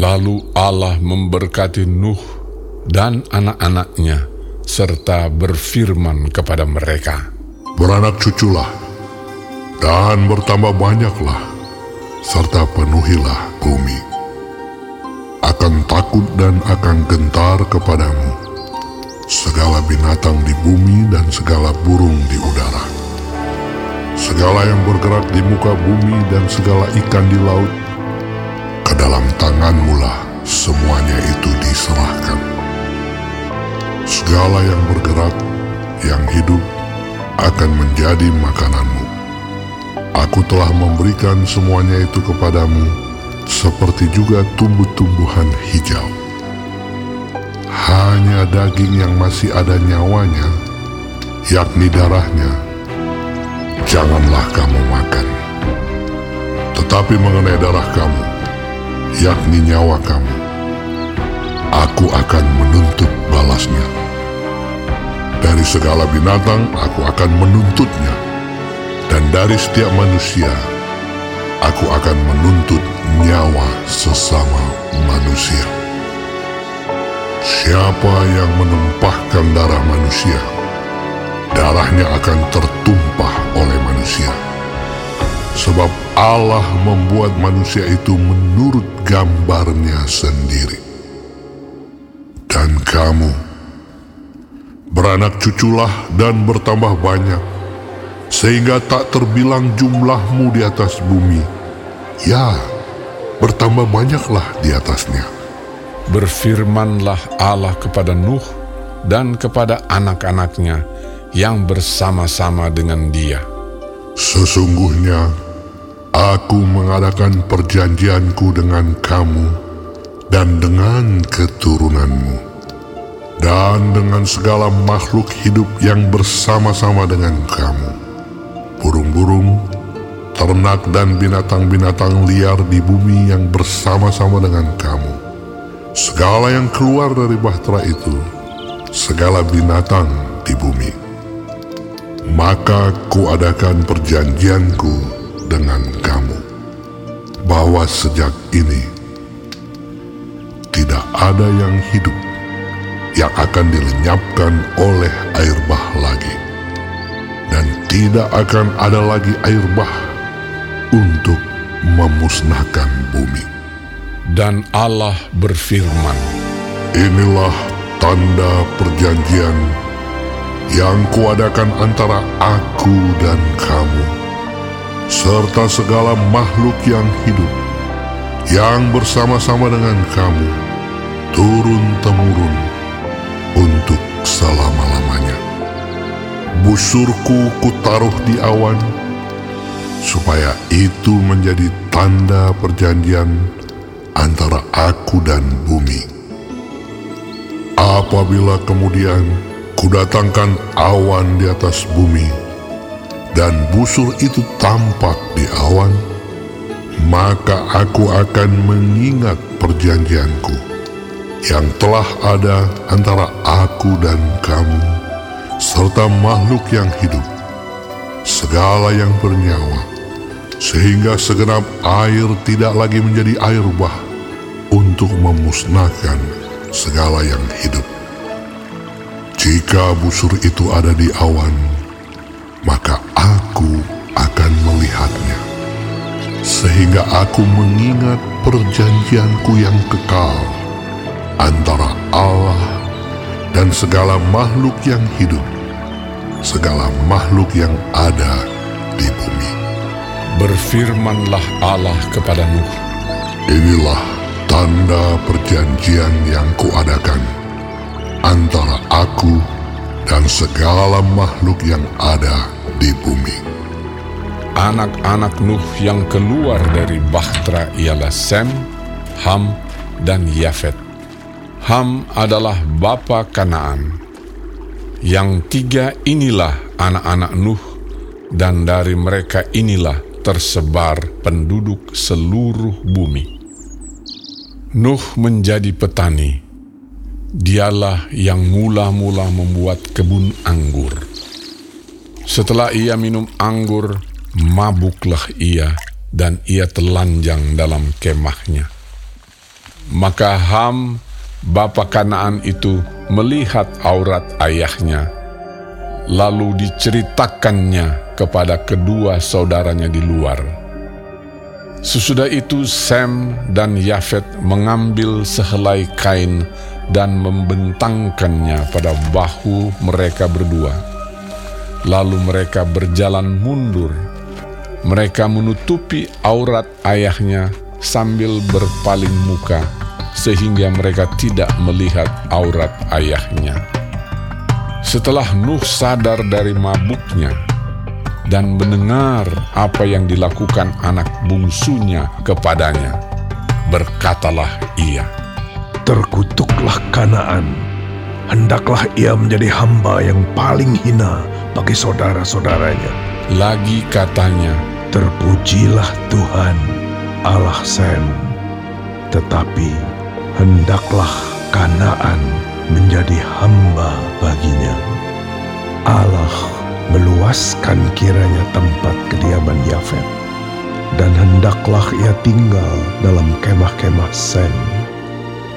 Lalu Allah memberkati Nuh dan anak-anaknya, serta berfirman kepada mereka, Beranak cuculah, dan bertambah banyaklah, serta penuhilah bumi. Akan takut dan akan gentar kepadamu, segala binatang di bumi dan segala burung di udara. Segala yang bergerak di muka bumi dan segala ikan di laut, Segala yang bergerak, yang hidup, akan menjadi makananmu. Aku telah memberikan semuanya itu kepadamu, seperti juga tumbuh-tumbuhan hijau. Hanya daging yang masih ada nyawanya, yakni darahnya, janganlah kamu makan. Tetapi mengenai darah kamu, yakni nyawa kamu, aku akan menuntut balasnya. Dari segala binatang aku akan menuntutnya, dan dari setiap manusia aku akan menuntut nyawa sesama manusia. Siapa yang menumpahkan darah manusia, darahnya akan tertumpah oleh manusia. Sebab Allah membuat manusia itu menurut gambarnya sendiri. Dan kamu, beranak cuculah dan bertambah banyak, sehingga tak terbilang jumlahmu di atas bumi. Ya, bertambah banyaklah di atasnya. Berfirmanlah Allah kepada Nuh dan kepada anak-anaknya yang bersama-sama dengan dia. Sesungguhnya, aku mengadakan perjanjianku dengan kamu dan dengan keturunanmu, dan dengan segala makhluk hidup yang bersama-sama dengan kamu. Burung-burung, ternak dan binatang-binatang liar di bumi yang bersama-sama dengan kamu. Segala yang keluar dari bahtera itu, segala binatang di bumi. Maka kuadakan perjanjianku dengan kamu, bahwa sejak ini tidak ada yang hidup yang akan dilenyapkan oleh air bah lagi, dan tidak akan ada lagi air bah untuk memusnahkan bumi. Dan Allah berfirman, Inilah tanda perjanjian yang kuadakan antara aku dan kamu, serta segala makhluk yang hidup, yang bersama-sama dengan kamu, turun-temurun selama-lamanya. Busurku kutaruh di awan, supaya itu menjadi tanda perjanjian antara aku dan bumi. Apabila kemudian kudatangkan awan di atas bumi, dan busur itu tampak di awan, maka aku akan mengingat perjanjianku yang telah ada antara aku dan kamu, serta makhluk yang hidup, segala yang bernyawa, sehingga segenap air tidak lagi menjadi air bah untuk memusnahkan segala yang hidup. Jika busur itu ada di awan, maka aku akan melihatnya, sehingga aku mengingat perjanjianku yang kekal antara Allah dan segala makhluk yang hidup, segala makhluk yang ada di bumi. Berfirmanlah Allah kepada Nuh, Inilah tanda perjanjian yang kuadakan antara aku dan segala makhluk yang ada di bumi. anak-anak Nuh yang keluar dari Bahtera ialah Sem, Ham, dan Yafet. Ham adalah bapa Kanaan. Yang tiga inilah anak-anak Nuh, dan dari mereka inilah tersebar penduduk seluruh bumi. Nuh menjadi petani. Dialah yang mula-mula membuat kebun anggur. Setelah ia minum anggur, mabuklah ia dan ia telanjang dalam kemahnya. Maka Ham, bapa Kanaan itu, melihat aurat ayahnya, lalu diceritakannya kepada kedua saudaranya di luar. Sesudah itu Sem dan Yafet mengambil sehelai kain dan membentangkannya pada bahu mereka berdua. Lalu mereka berjalan mundur. Mereka menutupi aurat ayahnya sambil berpaling muka sehingga mereka tidak melihat aurat ayahnya. Setelah Nuh sadar dari mabuknya dan mendengar apa yang dilakukan anak bungsunya kepadanya, berkatalah ia, Terkutuklah Kanaan, hendaklah ia menjadi hamba yang paling hina bagi saudara-saudaranya. Lagi katanya, Terpujilah Tuhan, Allah Sem, tetapi hendaklah Kanaan menjadi hamba baginya. Allah meluaskan kiranya tempat kediaman Yafet, dan hendaklah ia tinggal dalam kemah-kemah Sem.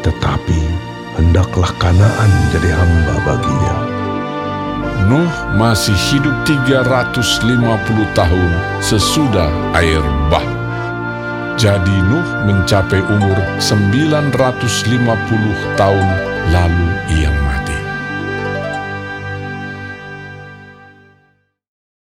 Tetapi hendaklah Kanaan jadi hamba baginya. Nuh masih hidup 350 tahun sesudah air bah. Jadi Nuh mencapai umur 950 tahun lalu ia